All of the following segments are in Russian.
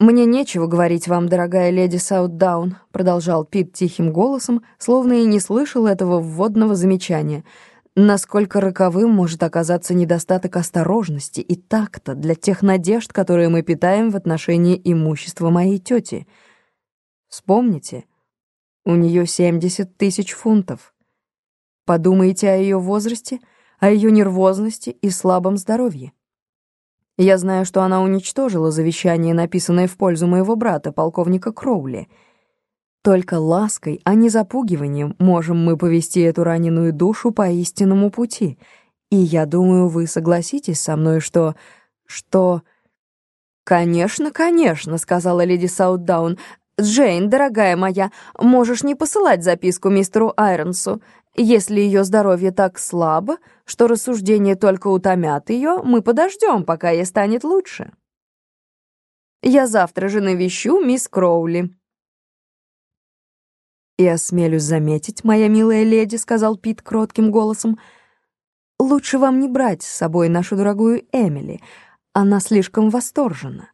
«Мне нечего говорить вам, дорогая леди Саутдаун», продолжал Пит тихим голосом, словно и не слышал этого вводного замечания, насколько роковым может оказаться недостаток осторожности и такта для тех надежд, которые мы питаем в отношении имущества моей тети. Вспомните, у нее 70 тысяч фунтов. Подумайте о ее возрасте, о ее нервозности и слабом здоровье. Я знаю, что она уничтожила завещание, написанное в пользу моего брата, полковника Кроули. Только лаской, а не запугиванием, можем мы повести эту раненую душу по истинному пути. И я думаю, вы согласитесь со мной, что... что... «Конечно, конечно», — сказала леди Саутдаун. «Джейн, дорогая моя, можешь не посылать записку мистеру Айронсу. Если ее здоровье так слабо, что рассуждения только утомят ее, мы подождем, пока ей станет лучше. Я завтра же навещу мисс Кроули. «И осмелюсь заметить, моя милая леди», — сказал Пит кротким голосом, «лучше вам не брать с собой нашу дорогую Эмили. Она слишком восторжена.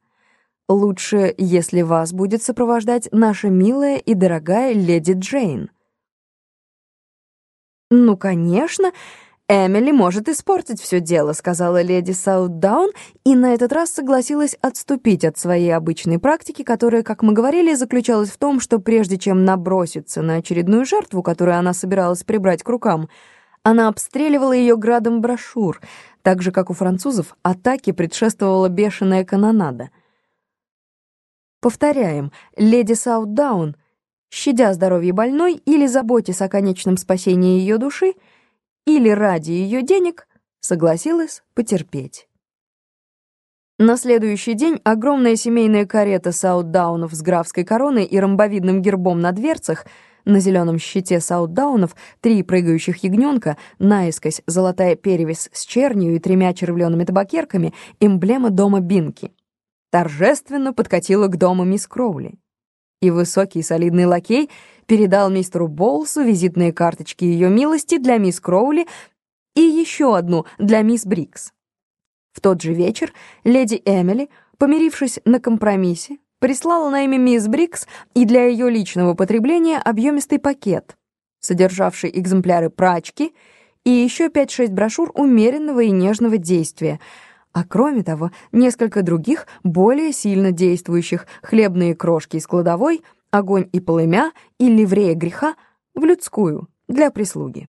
Лучше, если вас будет сопровождать наша милая и дорогая леди Джейн». «Ну, конечно, Эмили может испортить все дело», — сказала леди Саутдаун, и на этот раз согласилась отступить от своей обычной практики, которая, как мы говорили, заключалась в том, что прежде чем наброситься на очередную жертву, которую она собиралась прибрать к рукам, она обстреливала ее градом брошюр, так же, как у французов, атаке предшествовала бешеная канонада. Повторяем, леди Саутдаун — щадя здоровье больной или заботясь о конечном спасении ее души, или ради ее денег, согласилась потерпеть. На следующий день огромная семейная карета Саутдаунов с графской короной и ромбовидным гербом на дверцах, на зеленом щите Саутдаунов три прыгающих ягненка, наискось золотая перевес с чернью и тремя червленными табакерками, эмблема дома Бинки. Торжественно подкатила к дому мисс Кроули и высокий солидный лакей передал мистеру Боулсу визитные карточки ее милости для мисс Кроули и еще одну для мисс Брикс. В тот же вечер леди Эмили, помирившись на компромиссе, прислала на имя мисс Брикс и для ее личного потребления объемистый пакет, содержавший экземпляры прачки и еще 5-6 брошюр умеренного и нежного действия — а кроме того, несколько других, более сильно действующих, хлебные крошки из кладовой, огонь и полымя и ливрея греха в людскую, для прислуги.